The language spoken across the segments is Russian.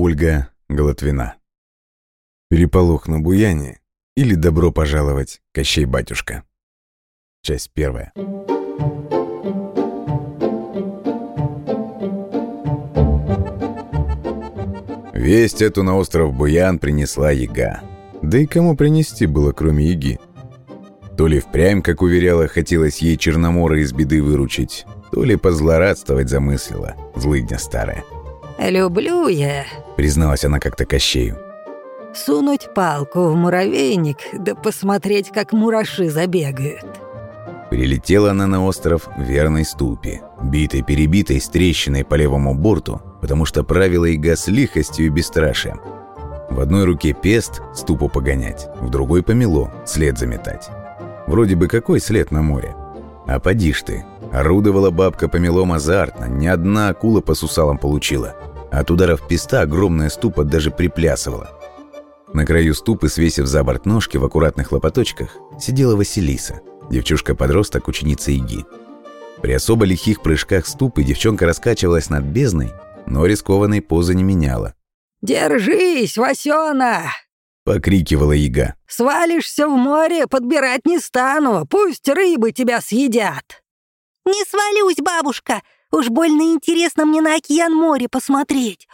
Ольга Голотвина. Переполох на Буяне или добро пожаловать, Кощей батюшка. Часть первая. Весть эту на остров Буян принесла яга. Да и кому принести было, кроме яги? То ли впрямь, как уверяла, хотелось ей Черномора из беды выручить, то ли позлорадствовать замыслила, злыдня старая. «Люблю я», — призналась она как-то Кощею. «Сунуть палку в муравейник, да посмотреть, как мураши забегают». Прилетела она на остров верной ступе, битой-перебитой с трещиной по левому борту, потому что правила ига с лихостью и бесстрашием. В одной руке пест, ступу погонять, в другой помело, след заметать. Вроде бы какой след на море? А поди ж ты, орудовала бабка помелом азартно, ни одна акула по сусалам получила. От ударов песта огромная ступа даже приплясывала. На краю ступы, свесив за борт ножки в аккуратных лопаточках, сидела Василиса, девчушка-подросток, ученица ИГИ. При особо лихих прыжках ступы девчонка раскачивалась над бездной, но рискованной позы не меняла. «Держись, Васёна!» — покрикивала яга. «Свалишься в море, подбирать не стану, пусть рыбы тебя съедят!» «Не свалюсь, бабушка! Уж больно интересно мне на океан море посмотреть.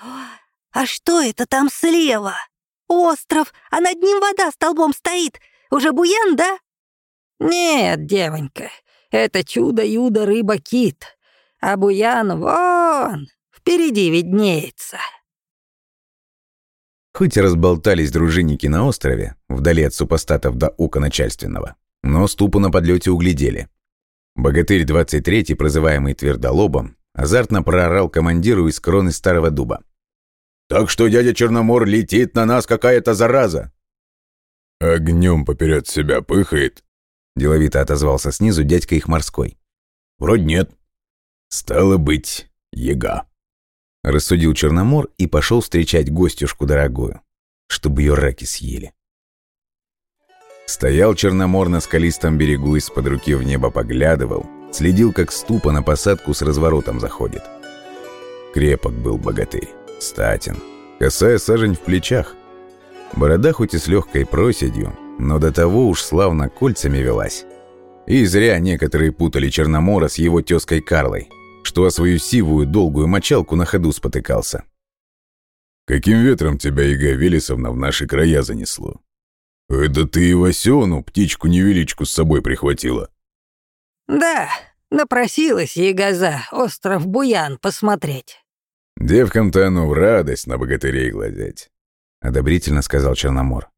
А что это там слева? Остров, а над ним вода столбом стоит. Уже буян, да?» «Нет, девонька, это чудо-юдо рыба-кит, а буян вон, впереди виднеется». Хоть и разболтались дружинники на острове, вдали от супостатов до ука начальственного, но ступу на подлете углядели. Богатырь 23-й, прозываемый Твердолобом, азартно проорал командиру из кроны старого дуба. «Так что дядя Черномор летит на нас какая-то зараза!» «Огнем поперед себя пыхает?» Деловито отозвался снизу дядька их морской. «Вроде нет». «Стало быть, яга». Рассудил Черномор и пошел встречать гостюшку дорогую, чтобы ее раки съели. Стоял Черномор на скалистом берегу, из-под руки в небо поглядывал, следил, как ступа на посадку с разворотом заходит. Крепок был богатырь, статен, косая сажень в плечах. Борода хоть и с легкой проседью, но до того уж славно кольцами велась. И зря некоторые путали Черномора с его тезкой Карлой, что о свою сивую долгую мочалку на ходу спотыкался. «Каким ветром тебя, Ига Велесовна, в наши края занесло? Это ты и Васену, птичку-невеличку с собой прихватила?» «Да, напросилась Ягоза, остров Буян, посмотреть». «Девкам-то оно в радость на богатырей глядеть», — одобрительно сказал Черномор.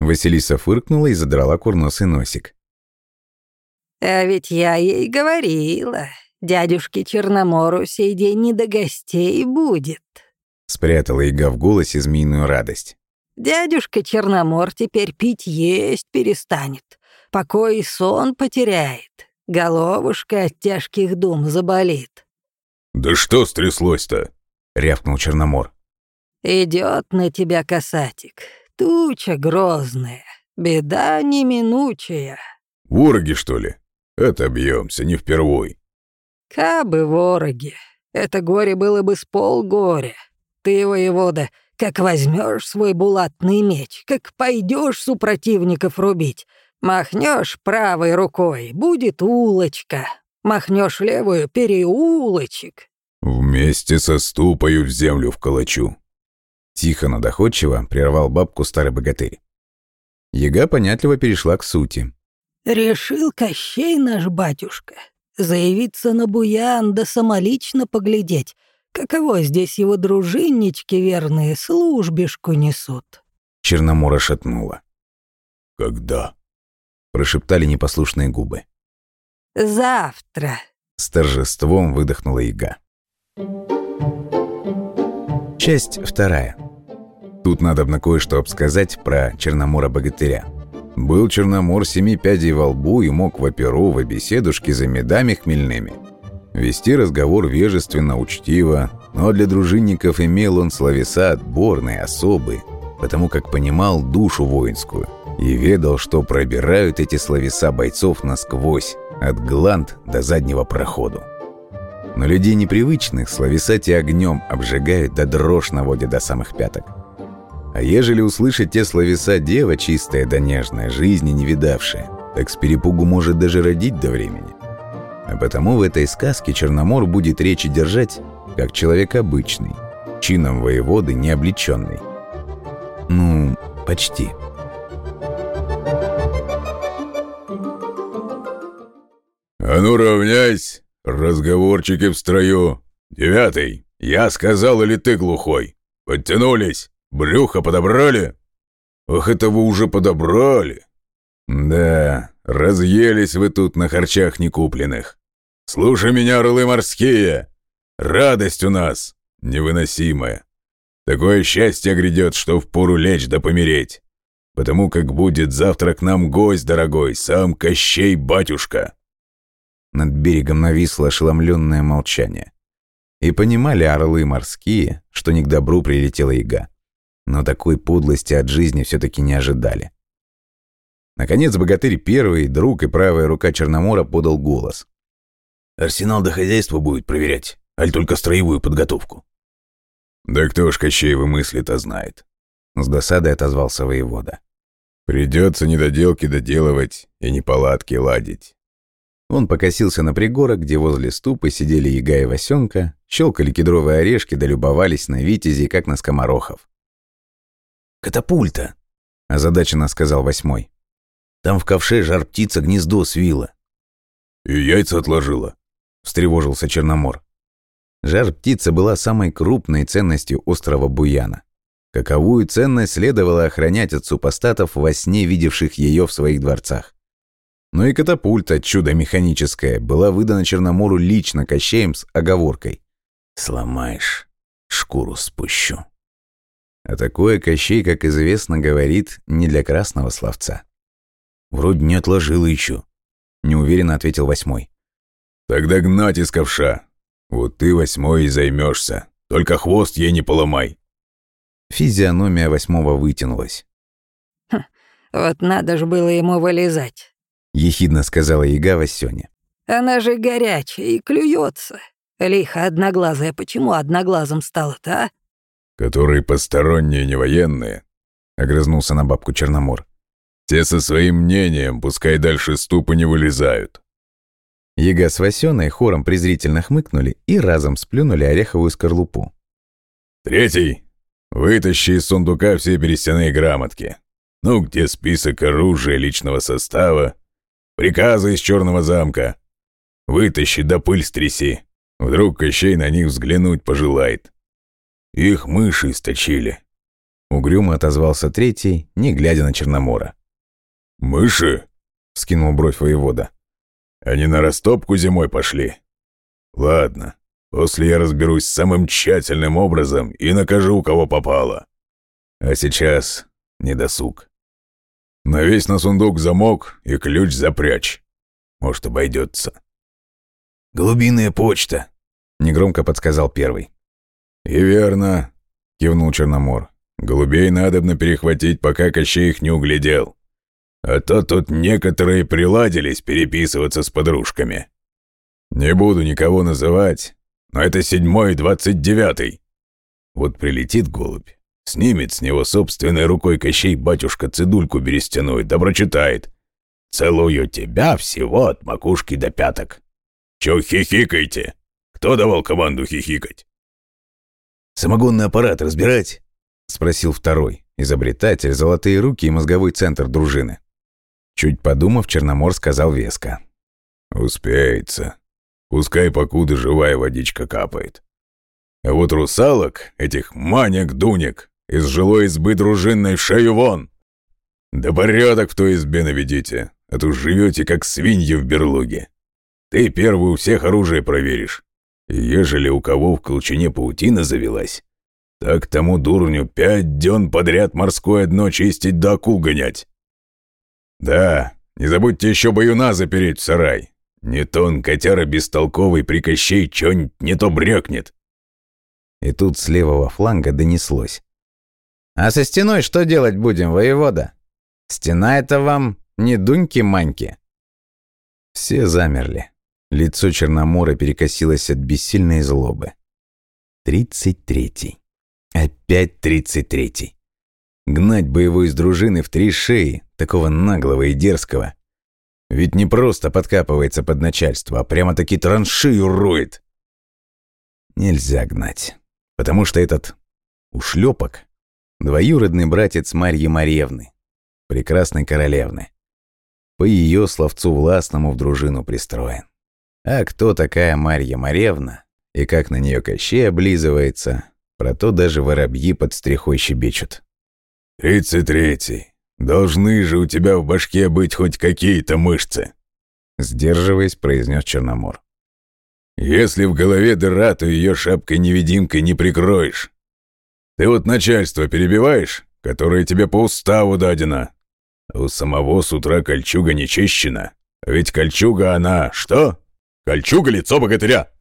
Василиса фыркнула и задрала курносый носик. «А ведь я ей говорила, Дядюшке Черномору сей день не до гостей будет. Спрятала Ига в голосе змеиную радость. Дядюшка Черномор теперь пить есть перестанет. Покой и сон потеряет. Головушка от тяжких дум заболит. «Да что стряслось-то?» — рявкнул Черномор. Идет на тебя касатик. Туча грозная, беда неминучая». «Вороги, что ли? Отобьемся, не впервой». Кабы вороги, это горе было бы с полгоря. Ты, воевода, как возьмешь свой булатный меч, как пойдешь супротивников рубить, махнешь правой рукой, будет улочка, махнешь левую — переулочек. Вместе со ступою в землю вколочу. Тихо, но доходчиво прервал бабку старый богатырь. Яга понятливо перешла к сути. «Решил Кощей наш батюшка заявиться на Буян да самолично поглядеть, каково здесь его дружиннички верные службишку несут». Черномора шатнула. «Когда?» — прошептали непослушные губы. «Завтра», — с торжеством выдохнула яга. Часть вторая. Тут надо бы кое-что обсказать про Черномора-богатыря. Был Черномор семи пядей во лбу и мог в оперу, в беседушке за медами хмельными. Вести разговор вежественно, учтиво, но для дружинников имел он словеса отборные, особые, потому как понимал душу воинскую и ведал, что пробирают эти словеса бойцов насквозь, от гланд до заднего проходу. Но людей непривычных словеса те огнем обжигают, да дрожь наводят до самых пяток. А ежели услышать те словеса дева чистая да нежная, жизни не видавшая, так с перепугу может даже родить до времени. А потому в этой сказке Черномор будет речи держать, как человек обычный, чином воеводы не облеченный. Ну, почти. «А ну, равняйсь! Разговорчики в строю! Девятый, я сказал или ты глухой? Подтянулись? Брюхо подобрали?» «Ах, это вы уже подобрали!» «Да, разъелись вы тут на харчах некупленных. Слушай меня, рылы морские! Радость у нас невыносимая. Такое счастье грядет, что впору лечь да помереть. Потому как будет завтра к нам гость дорогой, сам Кощей батюшка». Над берегом нависло ошеломленное молчание. И понимали орлы морские, что не к добру прилетела яга. Но такой подлости от жизни все-таки не ожидали. Наконец богатырь первый, друг и правая рука Черномора подал голос. «Арсенал до хозяйства будет проверять, аль только строевую подготовку?» «Да кто ж Кощеевы мысли-то знает?» С досадой отозвался воевода. «Придется недоделки доделывать и неполадки ладить. Он покосился на пригорок, где возле ступы сидели яга и Васенка, щелкали кедровые орешки да любовались на витязей, как на скоморохов. «Катапульта!» – озадаченно сказал восьмой. «Там в ковше жар-птица гнездо свила». «И яйца отложила», – встревожился Черномор. Жар-птица была самой крупной ценностью острова Буяна. Каковую ценность следовало охранять от супостатов во сне видевших ее в своих дворцах. Но и катапульта, чудо механическое, была выдана Черномору лично Кощеем с оговоркой. «Сломаешь, шкуру спущу». А такое Кощей, как известно, говорит не для красного словца. «Вроде не отложила еще», — неуверенно ответил восьмой. «Тогда гнать из ковша. Вот ты восьмой и займешься. Только хвост ей не поломай». Физиономия восьмого вытянулась. Хм, «Вот надо же было ему вылезать. — ехидно сказала яга Васёне. «Она же горячая и клюется. Лихо одноглазая, почему одноглазым стала-то, а?» «Которые посторонние, не военные», — огрызнулся на бабку Черномор. «Те со своим мнением, пускай дальше ступы не вылезают». Яга с Васёной хором презрительно хмыкнули и разом сплюнули ореховую скорлупу. «Третий, вытащи из сундука все берестяные грамотки. Ну, где список оружия личного состава, Приказы из черного замка. Вытащи да пыль стряси. Вдруг Кощей на них взглянуть пожелает. Их мыши источили. Угрюмо отозвался третий, не глядя на Черномора. «Мыши?» — скинул бровь воевода. «Они на растопку зимой пошли. Ладно, после я разберусь самым тщательным образом и накажу, кого попало. А сейчас не досуг. Навесь на сундук замок и ключ запрячь. Может, обойдется. «Голубиная почта», — негромко подсказал первый. «И верно», — кивнул Черномор. «Голубей надобно перехватить, пока Кощей их не углядел. А то тут некоторые приладились переписываться с подружками. Не буду никого называть, но это седьмой и двадцать девятый. Вот прилетит голубь, Снимет с него собственной рукой Кощей батюшка цедульку берестяную, да прочитает. «Целую тебя всего от макушки до пяток». «Чё хихикаете? Кто давал команду хихикать?» «Самогонный аппарат разбирать?» — спросил второй, изобретатель, золотые руки и мозговой центр дружины. Чуть подумав, Черномор сказал веско. «Успеется. Пускай покуда живая водичка капает. А вот русалок, этих манек-дунек, из жилой избы дружинной шею вон! Да порядок в той избе наведите, а то живете как свиньи в берлоге. Ты первый у всех оружие проверишь. Ежели у кого в колчине паутина завелась, так тому дурню пять дён подряд морское дно чистить да акул гонять. Да, не забудьте еще баюна запереть в сарай. Не то он котяра бестолковый при Кощей чё-нибудь не то брекнет. И тут с левого фланга донеслось. А со стеной что делать будем, воевода? Стена это вам не дуньки-маньки. Все замерли. Лицо Черномора перекосилось от бессильной злобы. Тридцать третий. Опять тридцать третий. Гнать боевой из дружины в три шеи, такого наглого и дерзкого. Ведь не просто подкапывается под начальство, а прямо-таки траншею роет. Нельзя гнать, потому что этот ушлепок — двоюродный братец Марьи Марьевны, прекрасной королевны. По ее словцу властному в дружину пристроен. А кто такая Марья Маревна и как на нее Кощей облизывается, про то даже воробьи под стрихой щебечут. «Тридцать третий. Должны же у тебя в башке быть хоть какие-то мышцы», сдерживаясь, произнес Черномор. «Если в голове дыра, то ее шапкой-невидимкой не прикроешь. Ты вот начальство перебиваешь, которое тебе по уставу дадено. А у самого с утра кольчуга не чищена. Ведь кольчуга она что? Кольчуга лицо богатыря!»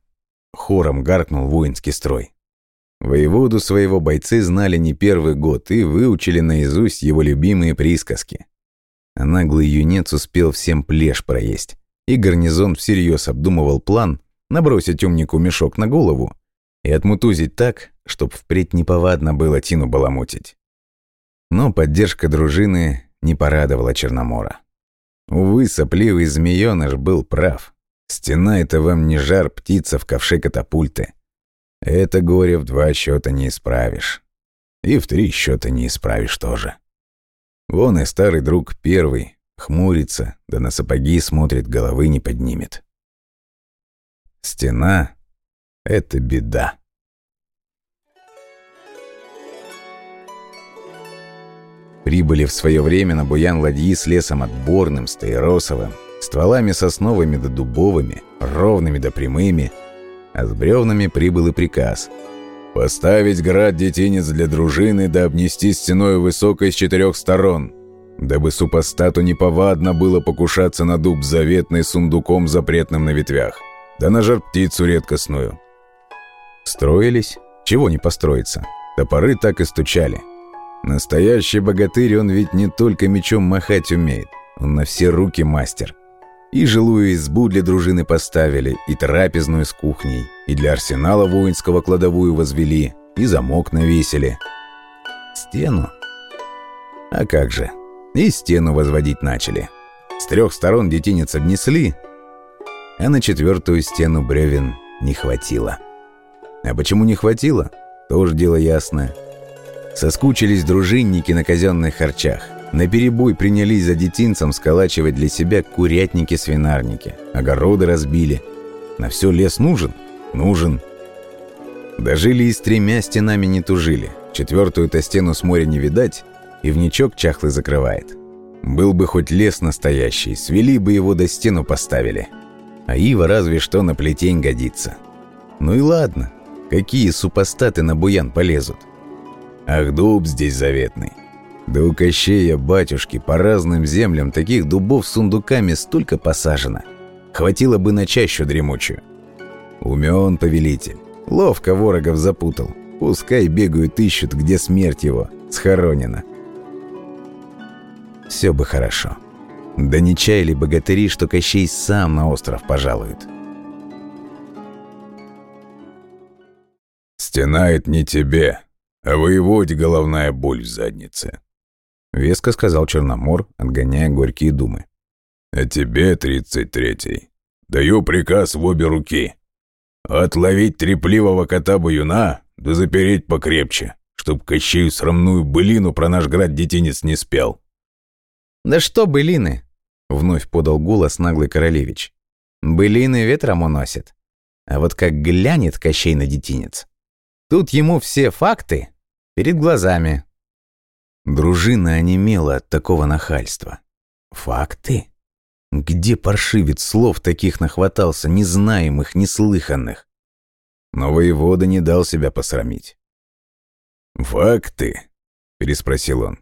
Хором гаркнул воинский строй. Воеводу своего бойцы знали не первый год и выучили наизусть его любимые присказки. А наглый юнец успел всем плешь проесть, и гарнизон всерьез обдумывал план набросить умнику мешок на голову и отмутузить так, чтоб впредь неповадно было Тину баламутить. Но поддержка дружины не порадовала Черномора. Увы, сопливый змеёныш был прав. Стена — это вам не жар птица в ковше катапульты. Это горе в два счета не исправишь. И в три счета не исправишь тоже. Вон и старый друг первый хмурится, да на сапоги смотрит, головы не поднимет. Стена — это беда. Прибыли в свое время на буян ладьи с лесом отборным, стаиросовым, стволами сосновыми да дубовыми, ровными да прямыми, а с бревнами прибыл и приказ «Поставить град-детинец для дружины да обнести стеной высокой с четырех сторон, дабы супостату неповадно было покушаться на дуб заветный сундуком запретным на ветвях, да на жар-птицу редкостную». Строились? Чего не построиться? Топоры так и стучали. Настоящий богатырь, он ведь не только мечом махать умеет, он на все руки мастер. И жилую избу для дружины поставили, и трапезную с кухней, и для арсенала воинского кладовую возвели, и замок навесили. Стену? А как же, и стену возводить начали. С трех сторон детинец обнесли, а на четвертую стену бревен не хватило. А почему не хватило? Тоже дело ясное. Соскучились дружинники на казенных харчах. На перебой принялись за детинцем сколачивать для себя курятники-свинарники. Огороды разбили. На все лес нужен? Нужен. Дожили и с тремя стенами не тужили. Четвертую-то стену с моря не видать, и вничок чахлый закрывает. Был бы хоть лес настоящий, свели бы его до стену поставили. А ива разве что на плетень годится. Ну и ладно, какие супостаты на буян полезут. Ах, дуб здесь заветный. Да у Кощея, батюшки, по разным землям таких дубов с сундуками столько посажено. Хватило бы на чащу дремучую. Умен повелитель. Ловко ворогов запутал. Пускай бегают ищут, где смерть его схоронена. Все бы хорошо. Да не чаяли богатыри, что Кощей сам на остров пожалует. «Стена — это не тебе», а воеводе головная боль в заднице», — веско сказал Черномор, отгоняя горькие думы. «А тебе, тридцать третий, даю приказ в обе руки. Отловить трепливого кота-баюна, да запереть покрепче, чтоб Кощею срамную былину про наш град-детинец не спел». «Да что былины?» — вновь подал голос наглый королевич. «Былины ветром уносят. А вот как глянет Кощей на детинец, тут ему все факты перед глазами. Дружина онемела от такого нахальства. Факты? Где паршивец слов таких нахватался, незнаемых, неслыханных? Но воевода не дал себя посрамить. «Факты?» — переспросил он.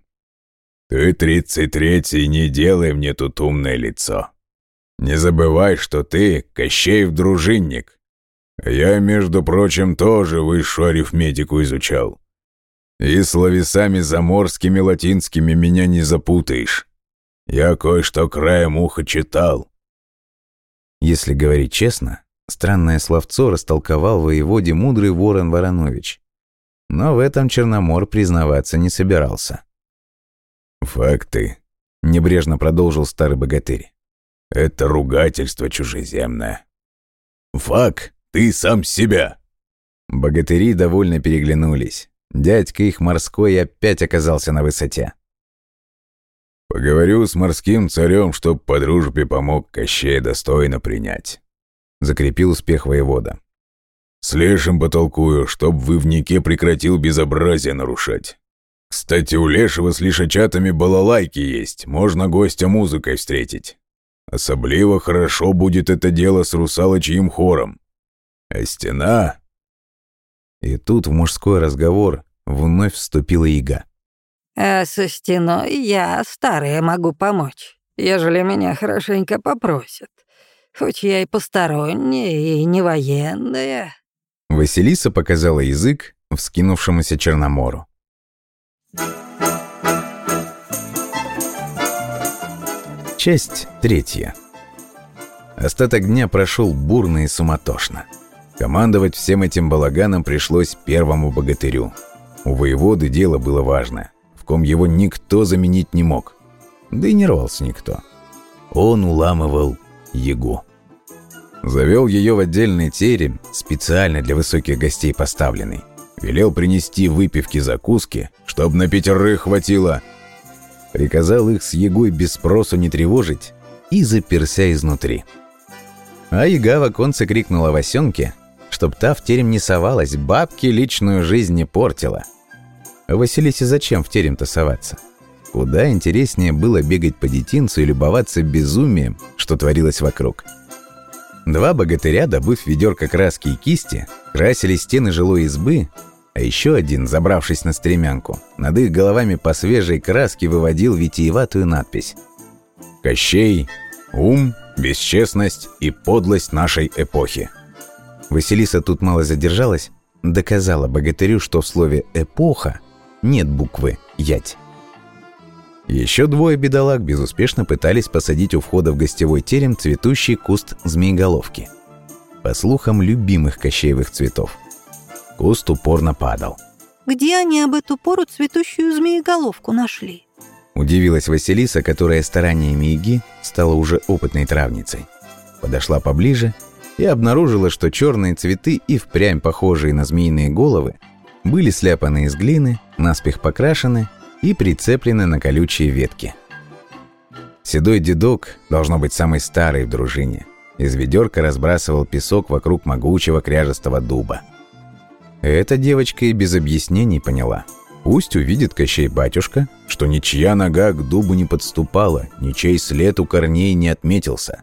«Ты тридцать третий, не делай мне тут умное лицо. Не забывай, что ты Кощеев дружинник. Я, между прочим, тоже высшую арифметику изучал. И словесами заморскими латинскими меня не запутаешь. Я кое-что краем уха читал». Если говорить честно, странное словцо растолковал воеводе мудрый Ворон Воронович. Но в этом Черномор признаваться не собирался. «Факты», — небрежно продолжил старый богатырь. «Это ругательство чужеземное». «Фак, ты сам себя!» Богатыри довольно переглянулись. Дядька их морской опять оказался на высоте. «Поговорю с морским царем, чтоб по дружбе помог Кощей достойно принять», — закрепил успех воевода. «С Лешим потолкую, чтоб в Ивнике прекратил безобразие нарушать. Кстати, у Лешего с лишачатами балалайки есть, можно гостя музыкой встретить. Особливо хорошо будет это дело с русалочьим хором. А стена...» И тут в мужской разговор вновь вступила Ига. А со стеной я, старая, могу помочь, ежели меня хорошенько попросят. Хоть я и посторонняя, и не военная». Василиса показала язык вскинувшемуся Черномору. Часть третья. Остаток дня прошел бурно и суматошно. Командовать всем этим балаганом пришлось первому богатырю. У воеводы дело было важное ком его никто заменить не мог. Да и не рвался никто. Он уламывал Егу. Завел ее в отдельный терем, специально для высоких гостей поставленный. Велел принести выпивки закуски, чтоб на пятерых хватило. Приказал их с Егой без спросу не тревожить и заперся изнутри. А Яга в оконце крикнула Васенке, чтоб та в терем не совалась, бабки личную жизнь не портила – Василисе зачем в терем тасоваться? Куда интереснее было бегать по детинцу и любоваться безумием, что творилось вокруг. Два богатыря, добыв ведерко краски и кисти, красили стены жилой избы, а еще один, забравшись на стремянку, над их головами по свежей краске выводил витиеватую надпись «Кощей, ум, бесчестность и подлость нашей эпохи». Василиса тут мало задержалась, доказала богатырю, что в слове «эпоха» нет буквы «ять». Еще двое бедолаг безуспешно пытались посадить у входа в гостевой терем цветущий куст змееголовки. По слухам, любимых кощеевых цветов. Куст упорно падал. «Где они об эту пору цветущую змееголовку нашли?» Удивилась Василиса, которая стараниями Иги стала уже опытной травницей. Подошла поближе и обнаружила, что черные цветы и впрямь похожие на змеиные головы были сляпаны из глины, наспех покрашены и прицеплены на колючие ветки. Седой дедок, должно быть самый старый в дружине, из ведерка разбрасывал песок вокруг могучего кряжестого дуба. Эта девочка и без объяснений поняла. Пусть увидит Кощей батюшка, что ничья нога к дубу не подступала, ничей след у корней не отметился.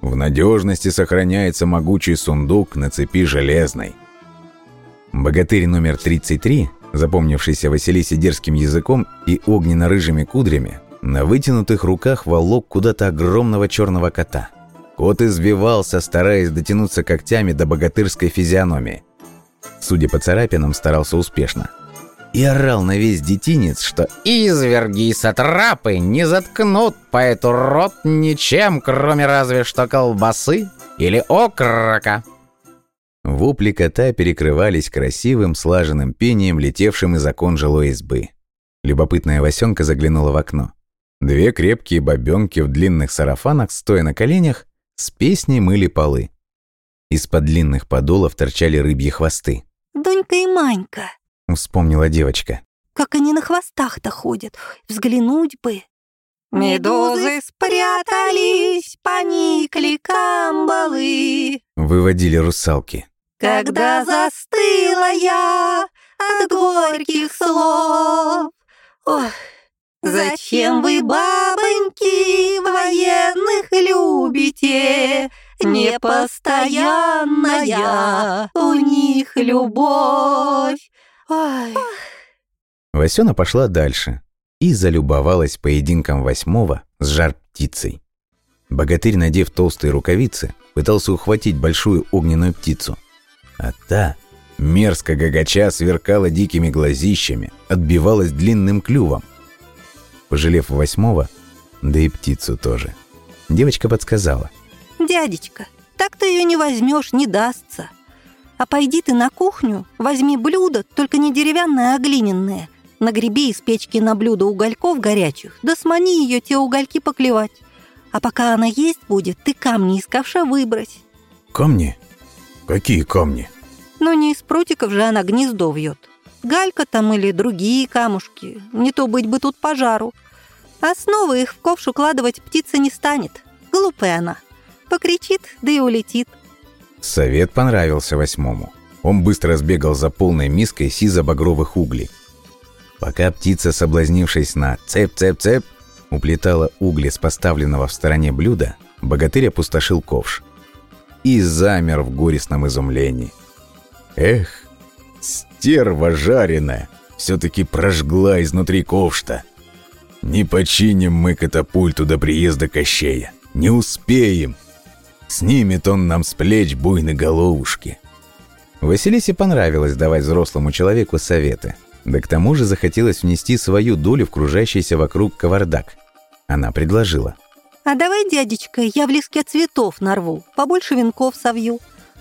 В надежности сохраняется могучий сундук на цепи железной – Богатырь номер 33, запомнившийся Василисе дерзким языком и огненно-рыжими кудрями, на вытянутых руках волок куда-то огромного черного кота. Кот извивался, стараясь дотянуться когтями до богатырской физиономии. Судя по царапинам, старался успешно. И орал на весь детинец, что «Изверги и сатрапы не заткнут по эту рот ничем, кроме разве что колбасы или окрока». Вопли кота перекрывались красивым, слаженным пением, летевшим из окон жилой избы. Любопытная Васенка заглянула в окно. Две крепкие бабенки в длинных сарафанах, стоя на коленях, с песней мыли полы. Из-под длинных подолов торчали рыбьи хвосты. «Донька и Манька», — вспомнила девочка. «Как они на хвостах-то ходят, взглянуть бы». «Медузы спрятались, поникли камбалы», — выводили русалки. Когда застыла я от горьких слов. Ох, зачем вы, бабоньки, военных любите? Непостоянная у них любовь. Ой. Васёна пошла дальше и залюбовалась поединком восьмого с жар-птицей. Богатырь, надев толстые рукавицы, пытался ухватить большую огненную птицу – а та, мерзко гагача, сверкала дикими глазищами, отбивалась длинным клювом. Пожалев восьмого, да и птицу тоже, девочка подсказала. «Дядечка, Так ты ее не возьмешь, не дастся. А пойди ты на кухню, возьми блюдо, только не деревянное, а глиняное. Нагреби из печки на блюдо угольков горячих, да смани ее те угольки поклевать. А пока она есть будет, ты камни из ковша выбрось. Камни? Какие камни? Но не из прутиков же она гнездо вьет. Галька там или другие камушки. Не то быть бы тут пожару. А снова их в ковш укладывать птица не станет. Глупая она. Покричит, да и улетит. Совет понравился восьмому. Он быстро сбегал за полной миской сизо-багровых углей. Пока птица, соблазнившись на «цеп-цеп-цеп», уплетала угли с поставленного в стороне блюда, богатырь опустошил ковш. И замер в горестном изумлении. Эх, стерва жареная, все-таки прожгла изнутри ковшта. Не починим мы катапульту до приезда Кощея. Не успеем. Снимет он нам с плеч буйны головушки. Василисе понравилось давать взрослому человеку советы. Да к тому же захотелось внести свою долю в кружащийся вокруг кавардак. Она предложила. А давай, дядечка, я в леске цветов нарву, побольше венков совью.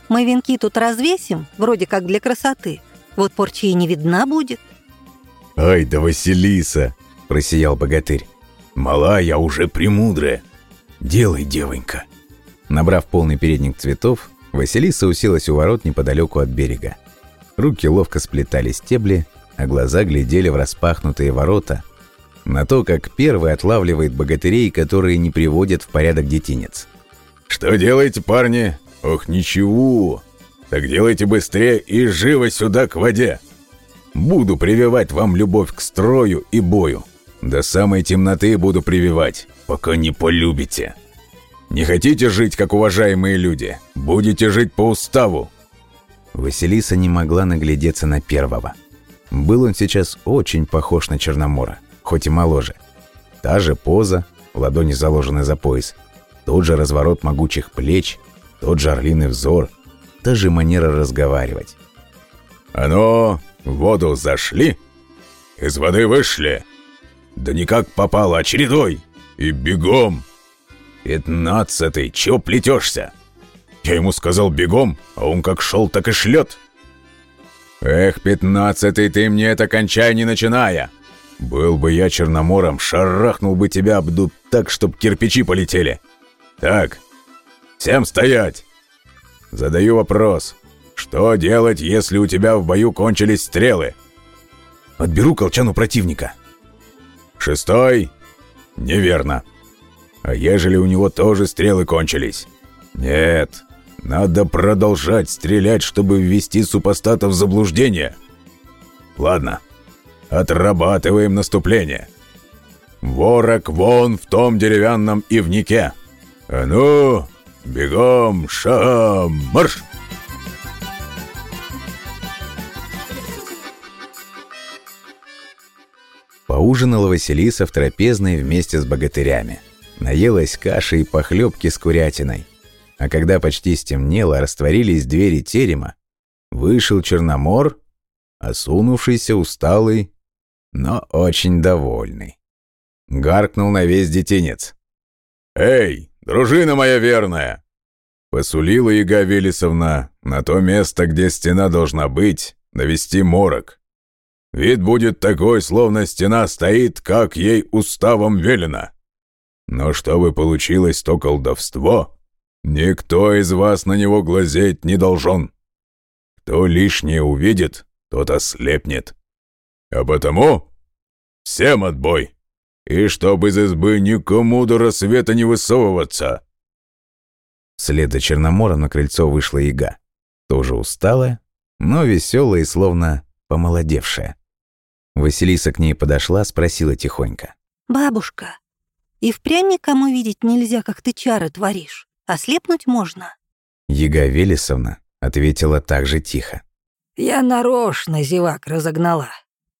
Мы венки тут развесим, вроде как для красоты. Вот порчи и не видна будет. «Ай да Василиса!» – просиял богатырь. «Мала я уже премудрая. Делай, девонька». Набрав полный передник цветов, Василиса уселась у ворот неподалеку от берега. Руки ловко сплетали стебли, а глаза глядели в распахнутые ворота на то, как первый отлавливает богатырей, которые не приводят в порядок детинец. «Что делаете, парни? Ох, ничего! Так делайте быстрее и живо сюда к воде! Буду прививать вам любовь к строю и бою. До самой темноты буду прививать, пока не полюбите!» Не хотите жить, как уважаемые люди? Будете жить по уставу!» Василиса не могла наглядеться на первого. Был он сейчас очень похож на Черномора, хоть и моложе. Та же поза, ладони заложены за пояс, тот же разворот могучих плеч, тот же орлиный взор, та же манера разговаривать. «А ну, в воду зашли, из воды вышли, да никак попало, очередой, и бегом!» «Пятнадцатый, чё плетешься?» Я ему сказал бегом, а он как шел, так и шлет. «Эх, пятнадцатый, ты мне это кончай не начиная!» «Был бы я черномором, шарахнул бы тебя об дуб так, чтоб кирпичи полетели!» «Так, всем стоять!» «Задаю вопрос. Что делать, если у тебя в бою кончились стрелы?» «Отберу у противника». «Шестой?» «Неверно. А ежели у него тоже стрелы кончились? Нет, надо продолжать стрелять, чтобы ввести супостата в заблуждение. Ладно, отрабатываем наступление. Ворог вон в том деревянном ивнике. А ну, бегом, шагом, марш! Поужинала Василиса в трапезной вместе с богатырями наелась каши и похлебки с курятиной. А когда почти стемнело, растворились двери терема, вышел Черномор, осунувшийся, усталый, но очень довольный. Гаркнул на весь детинец. «Эй, дружина моя верная!» Посулила Яга Велесовна на то место, где стена должна быть, навести морок. Вид будет такой, словно стена стоит, как ей уставом велено. Но чтобы получилось то колдовство, никто из вас на него глазеть не должен. Кто лишнее увидит, тот ослепнет. А потому всем отбой, и чтоб из избы никому до рассвета не высовываться». Вслед за Черномором на крыльцо вышла яга, тоже усталая, но веселая и словно помолодевшая. Василиса к ней подошла, спросила тихонько. «Бабушка, и впрямь никому видеть нельзя, как ты чары творишь. Ослепнуть можно». Ега Велесовна ответила так же тихо. «Я нарочно зевак разогнала.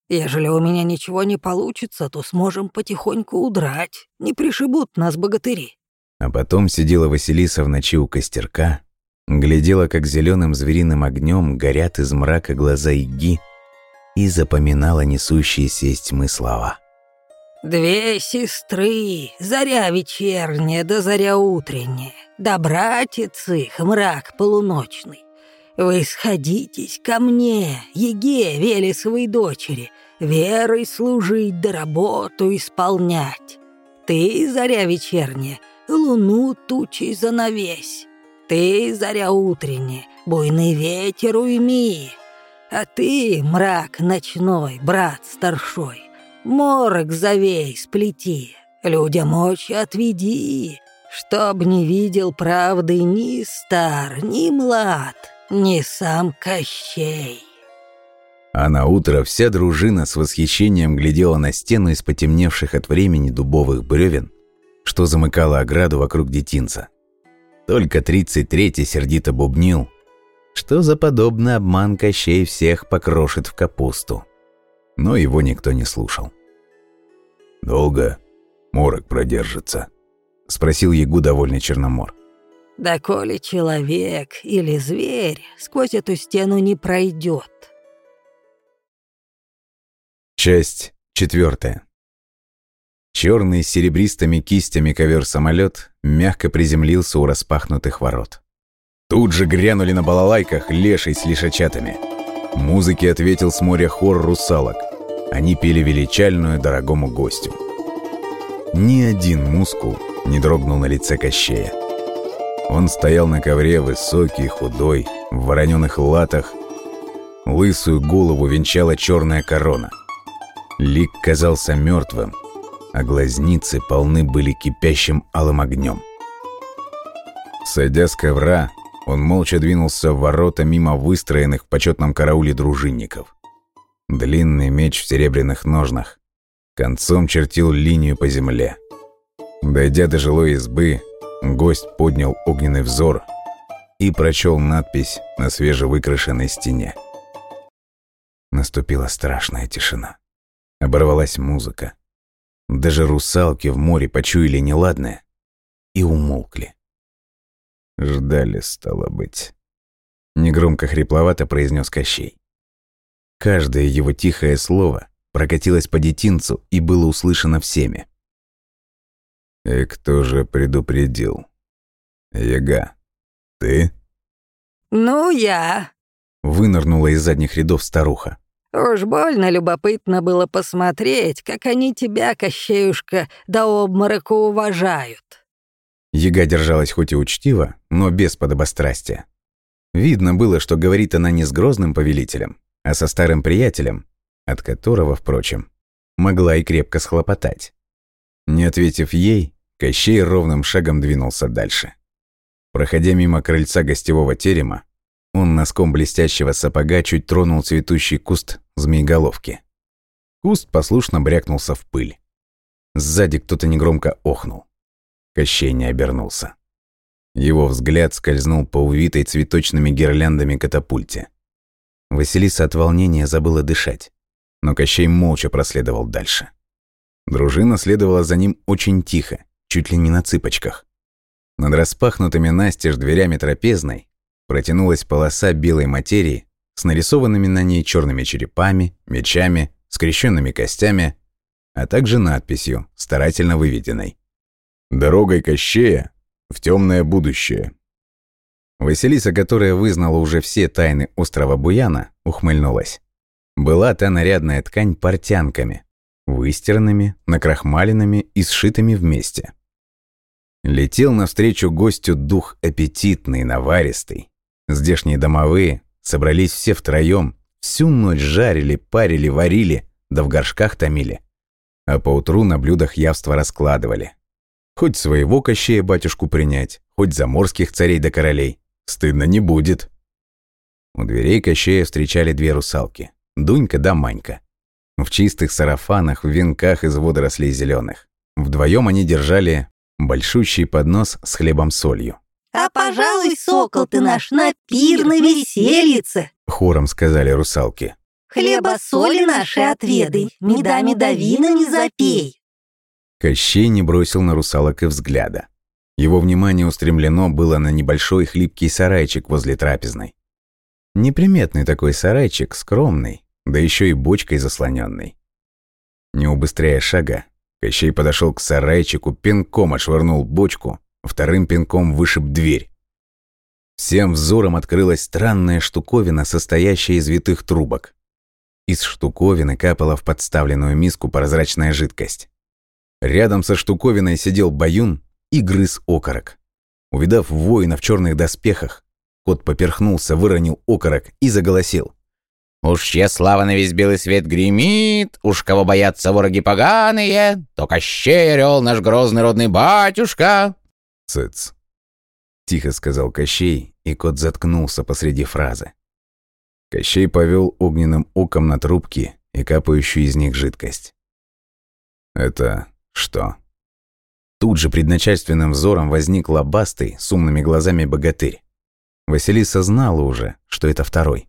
Ежели у меня ничего не получится, то сможем потихоньку удрать. Не пришибут нас богатыри». А потом сидела Василиса в ночи у костерка, глядела, как зеленым звериным огнем горят из мрака глаза Иги и запоминала несущиеся из тьмы слова. Две сестры, заря вечерняя да заря утренняя, Да, братец их, мрак полуночный, вы сходитесь ко мне, Еге, Велесовой дочери, верой служить да работу исполнять. Ты, заря вечерняя, луну тучей занавесь. Ты, заря утренняя, буйный ветер уйми. А ты, мрак ночной, брат старшой, морок завей сплети, людям очи отведи, чтоб не видел правды ни стар, ни млад, ни сам Кощей. А на утро вся дружина с восхищением глядела на стену из потемневших от времени дубовых бревен, что замыкало ограду вокруг детинца. Только тридцать третий сердито бубнил, что за подобный обман Кощей всех покрошит в капусту. Но его никто не слушал. «Долго морок продержится?» — спросил Ягу довольный Черномор. «Да коли человек или зверь сквозь эту стену не пройдет, Часть четвертая. Черный с серебристыми кистями ковер-самолет мягко приземлился у распахнутых ворот. Тут же грянули на балалайках леший с лишачатами. Музыке ответил с моря хор русалок. Они пели величальную дорогому гостю. Ни один мускул не дрогнул на лице Кощея. Он стоял на ковре высокий, худой, в вороненых латах. Лысую голову венчала черная корона — Лик казался мертвым, а глазницы полны были кипящим алым огнем. Сойдя с ковра, он молча двинулся в ворота мимо выстроенных в почетном карауле дружинников. Длинный меч в серебряных ножнах концом чертил линию по земле. Дойдя до жилой избы, гость поднял огненный взор и прочел надпись на свежевыкрашенной стене. Наступила страшная тишина. Оборвалась музыка. Даже русалки в море почуяли неладное и умолкли. Ждали, стало быть. Негромко хрипловато произнес Кощей. Каждое его тихое слово прокатилось по детинцу и было услышано всеми. «И кто же предупредил? Яга, ты?» «Ну, я», — вынырнула из задних рядов старуха. Уж больно любопытно было посмотреть, как они тебя, Кощеюшка, до обморока уважают. Яга держалась хоть и учтиво, но без подобострастия. Видно было, что говорит она не с грозным повелителем, а со старым приятелем, от которого, впрочем, могла и крепко схлопотать. Не ответив ей, Кощей ровным шагом двинулся дальше. Проходя мимо крыльца гостевого терема, он носком блестящего сапога чуть тронул цветущий куст змееголовки. Куст послушно брякнулся в пыль. Сзади кто-то негромко охнул. Кощей не обернулся. Его взгляд скользнул по увитой цветочными гирляндами катапульте. Василиса от волнения забыла дышать, но Кощей молча проследовал дальше. Дружина следовала за ним очень тихо, чуть ли не на цыпочках. Над распахнутыми настежь дверями трапезной протянулась полоса белой материи с нарисованными на ней черными черепами, мечами, скрещенными костями, а также надписью, старательно выведенной. «Дорогой Кощея в темное будущее». Василиса, которая вызнала уже все тайны острова Буяна, ухмыльнулась. Была та нарядная ткань портянками, выстиранными, накрахмаленными и сшитыми вместе. Летел навстречу гостю дух аппетитный, наваристый, Здешние домовые собрались все втроем, всю ночь жарили, парили, варили, да в горшках томили. А поутру на блюдах явства раскладывали. Хоть своего Кощея батюшку принять, хоть заморских царей да королей. Стыдно не будет. У дверей Кощея встречали две русалки. Дунька да Манька. В чистых сарафанах, в венках из водорослей зеленых. Вдвоем они держали большущий поднос с хлебом-солью. А, пожалуй, сокол ты наш на пир на весельице, Хором сказали русалки. Хлеба соли наши отведай, медами да вина не запей. Кощей не бросил на русалок и взгляда. Его внимание устремлено было на небольшой хлипкий сарайчик возле трапезной. Неприметный такой сарайчик, скромный, да еще и бочкой заслоненный. Не убыстряя шага, Кощей подошел к сарайчику, пинком отшвырнул бочку, вторым пинком вышиб дверь. Всем взором открылась странная штуковина, состоящая из витых трубок. Из штуковины капала в подставленную миску прозрачная жидкость. Рядом со штуковиной сидел баюн и грыз окорок. Увидав воина в черных доспехах, кот поперхнулся, выронил окорок и заголосил. «Уж чья слава на весь белый свет гремит, уж кого боятся вороги поганые, то Кощей орел наш грозный родный батюшка!» «Цыц!» — тихо сказал Кощей, и кот заткнулся посреди фразы. Кощей повел огненным оком на трубки и капающую из них жидкость. «Это что?» Тут же пред взором возник лобастый, с умными глазами богатырь. Василиса знала уже, что это второй.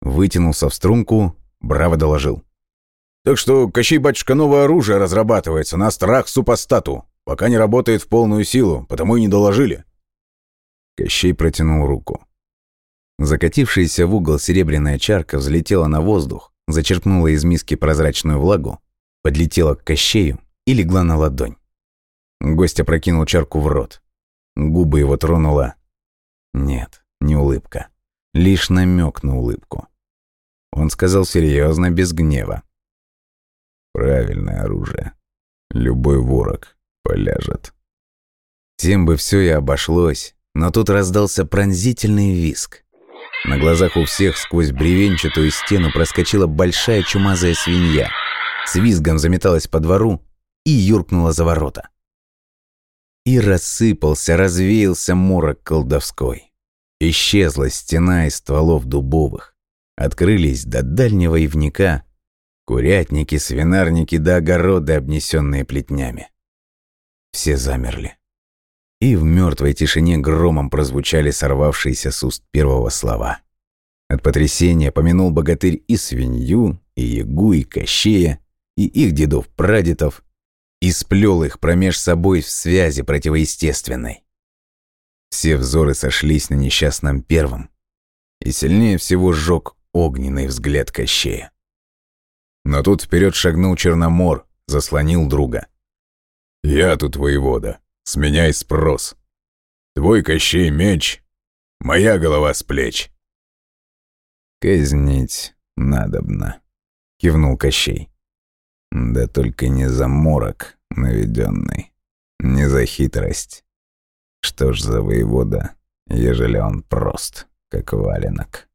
Вытянулся в струнку, браво доложил. «Так что, Кощей, батюшка, новое оружие разрабатывается на страх супостату. Пока не работает в полную силу, потому и не доложили». Кощей протянул руку. Закатившаяся в угол серебряная чарка взлетела на воздух, зачерпнула из миски прозрачную влагу, подлетела к Кощею и легла на ладонь. Гость опрокинул чарку в рот. Губы его тронула... Нет, не улыбка. Лишь намек на улыбку. Он сказал серьезно, без гнева. «Правильное оружие. Любой ворог поляжет». Тем бы все и обошлось, но тут раздался пронзительный виск. На глазах у всех сквозь бревенчатую стену проскочила большая чумазая свинья. С визгом заметалась по двору и юркнула за ворота. И рассыпался, развеялся морок колдовской. Исчезла стена из стволов дубовых. Открылись до дальнего ивника курятники, свинарники до огороды, обнесенные плетнями. Все замерли. И в мертвой тишине громом прозвучали сорвавшиеся с уст первого слова. От потрясения помянул богатырь и свинью, и ягу, и кощея, и их дедов-прадедов, и сплел их промеж собой в связи противоестественной. Все взоры сошлись на несчастном первом, и сильнее всего сжег огненный взгляд Кощея. Но тут вперед шагнул Черномор, заслонил друга. «Я тут воевода, сменяй спрос. Твой Кощей меч, моя голова с плеч». «Казнить надобно», — кивнул Кощей. «Да только не за морок наведенный, не за хитрость, что ж за воевода, ежели он прост, как валенок?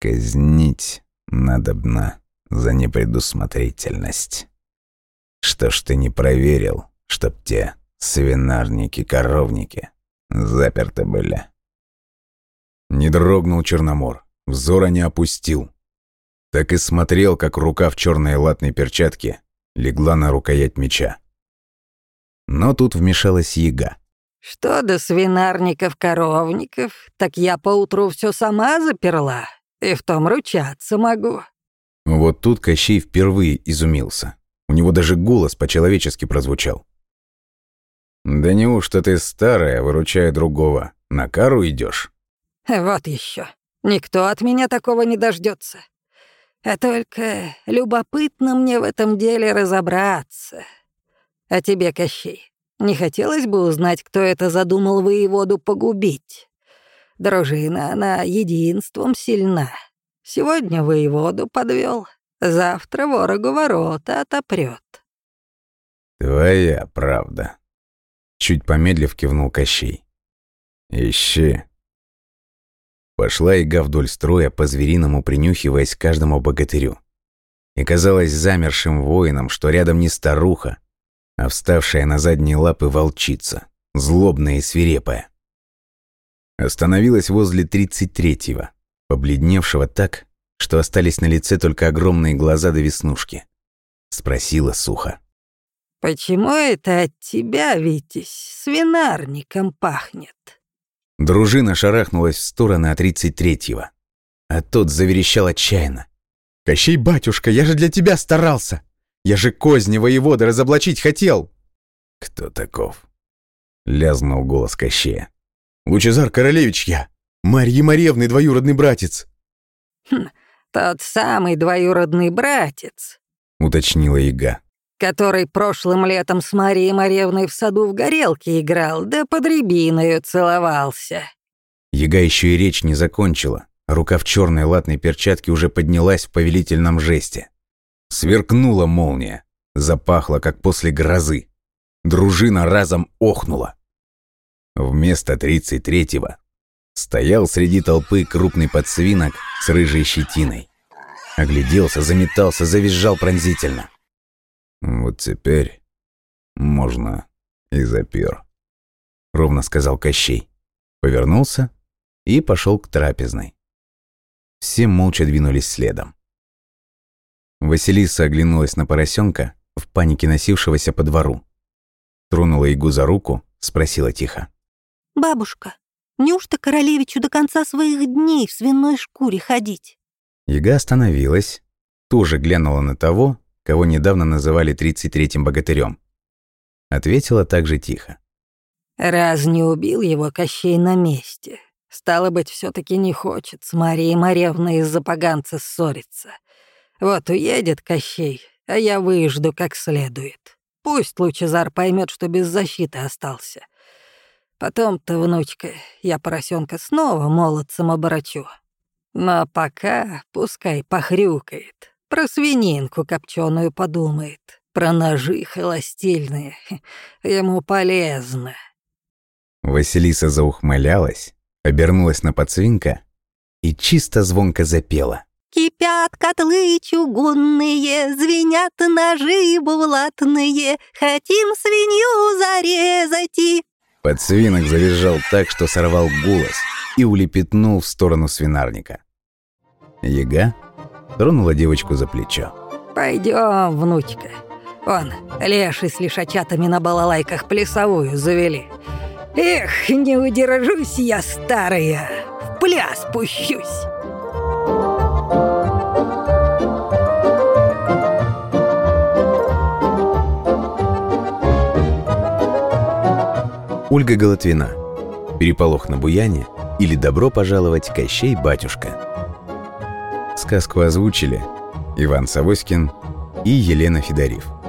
Казнить надобно за непредусмотрительность. Что ж ты не проверил, чтоб те свинарники-коровники заперты были? Не дрогнул Черномор, взора не опустил. Так и смотрел, как рука в черной латной перчатке легла на рукоять меча. Но тут вмешалась яга. Что до свинарников-коровников, так я поутру все сама заперла, и в том ручаться могу». Вот тут Кощей впервые изумился. У него даже голос по-человечески прозвучал. «Да неужто ты старая, выручая другого, на кару идешь? «Вот еще. Никто от меня такого не дождется. А только любопытно мне в этом деле разобраться. А тебе, Кощей, не хотелось бы узнать, кто это задумал воеводу погубить. Дружина, она единством сильна. Сегодня воеводу подвел, завтра ворогу ворота отопрет. Твоя правда. Чуть помедлив кивнул Кощей. Ищи. Пошла ига вдоль строя, по-звериному принюхиваясь к каждому богатырю. И казалось замершим воинам, что рядом не старуха, а вставшая на задние лапы волчица, злобная и свирепая. Остановилась возле тридцать третьего, побледневшего так, что остались на лице только огромные глаза до веснушки. Спросила сухо. «Почему это от тебя, Витязь, свинарником пахнет?» Дружина шарахнулась в стороны от тридцать третьего, а тот заверещал отчаянно. «Кощей, батюшка, я же для тебя старался! Я же козни воевода разоблачить хотел!» «Кто таков?» — лязнул голос Кощея. «Лучезар Королевич я, Марьи Марьевны двоюродный братец». «Хм, тот самый двоюродный братец», — уточнила яга. Который прошлым летом с Марией Марьевной в саду в горелке играл, да под рябиною целовался». Яга еще и речь не закончила. Рука в черной латной перчатке уже поднялась в повелительном жесте. Сверкнула молния. Запахло, как после грозы. Дружина разом охнула. Вместо тридцать третьего стоял среди толпы крупный подсвинок с рыжей щетиной. Огляделся, заметался, завизжал пронзительно. «Вот теперь можно и запер», — ровно сказал Кощей. Повернулся и пошел к трапезной. Все молча двинулись следом. Василиса оглянулась на поросенка, в панике носившегося по двору. Тронула Игу за руку, спросила тихо. «Бабушка, неужто королевичу до конца своих дней в свиной шкуре ходить?» Яга остановилась, тоже глянула на того, кого недавно называли тридцать третьим богатырем. Ответила также тихо. «Раз не убил его Кощей на месте, стало быть, все таки не хочет с Марией Маревной из-за поганца ссориться. Вот уедет Кощей, а я выжду как следует. Пусть Лучезар поймет, что без защиты остался. Потом-то, внучка, я поросенка снова молодцем оборочу. Но пока пускай похрюкает, про свининку копченую подумает, про ножи холостильные. Ему полезно. Василиса заухмылялась, обернулась на подсвинка и чисто звонко запела. Кипят котлы чугунные, звенят ножи булатные, хотим свинью зарезать и... Подсвинок завизжал так, что сорвал голос и улепетнул в сторону свинарника. Яга тронула девочку за плечо. Пойдем, внучка. Он, леший с лишачатами на балалайках плясовую завели. Эх, не удержусь я, старая, в пляс пущусь. Ольга Голотвина. Переполох на Буяне или Добро пожаловать, Кощей батюшка. Сказку озвучили Иван Савоськин и Елена Федорив.